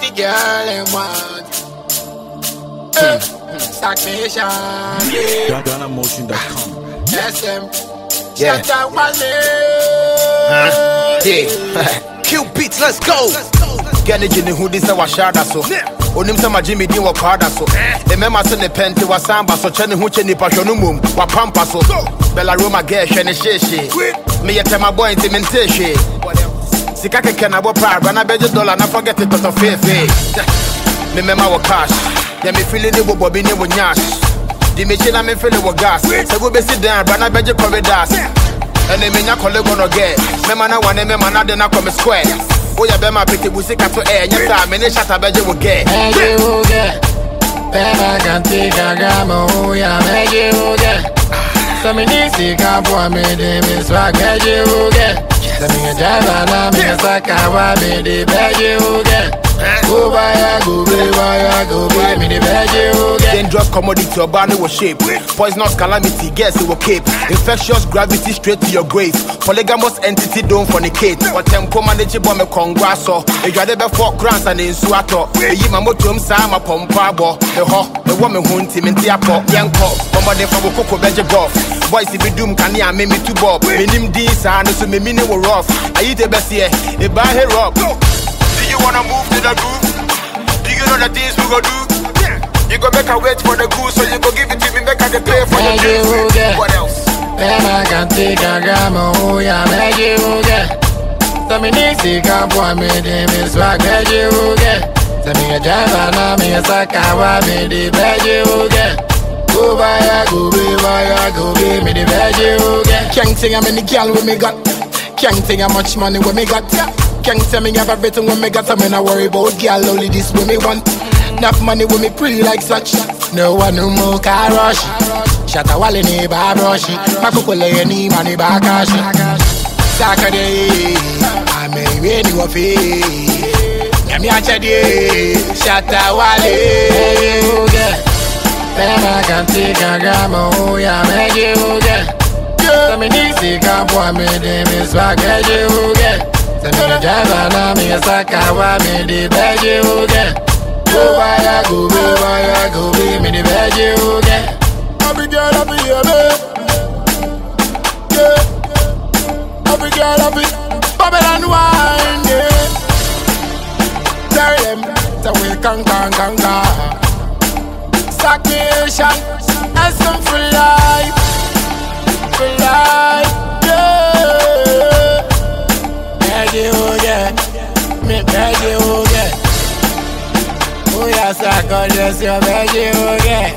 the girl and want. Eh, Stagnation, yeah. GhanaMotion.com. SM. Yeah. Shut one Yeah. Kill beats, let's go. Gane gye hu di sɛ wahyɛ ada so onim sɛ magye me din wɔ kwaada so ɛmɛma so ne pɛnte wasamba so kyɛ ne ho kyɛ nipa hwɛ no mmom wapampa so belaroma gɛ hwɛ ne hyeehyee meyɛ tɛmabɔ nti mentee hwee sika kɛkɛ na bɔ paa bra na bɛgye dɔla na forget it tɔtɔ feefee memɛma wɔ cash. Deɛ mefili ne bobɔ bi ne wɔ nyash. De mekyi na memfele wɔ gas. Sɛ wobɛsi dan bra na bɛgye corridors. Ɛne menya kɔlego no gɛ mɛma na wane mɛma na de na kɔ me square. Woyɛ bɛma petebu sika so ɛ nyɛ saa mene hyata bɛgye wo gɛ Magic will get. Pema can take a gamma, oh yeah, magic will So me need to come for me, they miss what magic will get. So me a driver, now me a sucker, dangerous commodity your body, wò shape. Poisonous calamity guess it will cape infectious gravity straight to your grave. Polygamous entity don't fornicate. Ọ̀tẹ̀m kó manage bọ́ mi kọ̀ǹgọ́ aṣọ ìjọ́dẹ bẹ fọ́ grants and nsu atọ èyí màá mọ́tò m sáà máa pọ̀ mpọ́ abọ́ ẹ̀họ́ ẹ̀wọ́ mi hun tìmí ntí akọ yẹn kọ ọmọdé fọwọ́ kókò bẹ́jẹ̀ gọ́f boys bi dum kanea me me two bob? Me nim din saa no so me me rough. Wo rough the best here, e ba he up. do you wanna move to the groove? Do you know the things we go do? You go make a wait for the goose, so you go give it to me, make I get pay for the Magic drinks. get. What else? Pema can take a gamma, oh yeah, magic will get. So me need to come for me, they miss what magic will get. So me a driver, now me a sucker, why me the magic will get. Go by ya, go be by ya, go be me the magic will get. Can't say how many girl with me got. Can't say how much money with me got. Can't tell me have everything with me got. So me not worry about girl, only this with me want. Enough money with me pretty like such. No one no more car rush. Shatta Wale ni ba brushi. Makukule ni mani ba kashi. Saturday, I'm a rainy wafi. Nyami achadi. Shatta Wale. Pema can take a grandma, oh you get. So me need to come for me, they miss what get you get. So me a driver, now me a sucker, me the beg you get. Go by ya, go be by ya, go be me the beg you get. Every girl up here, babe. Yeah. Every girl up here, Babylon wine, yeah. Tell them, so we can, can, can, can. Stagnation, and some for life, for life, yeah. Beg you, yeah. Me beg pasa con ese bellugue?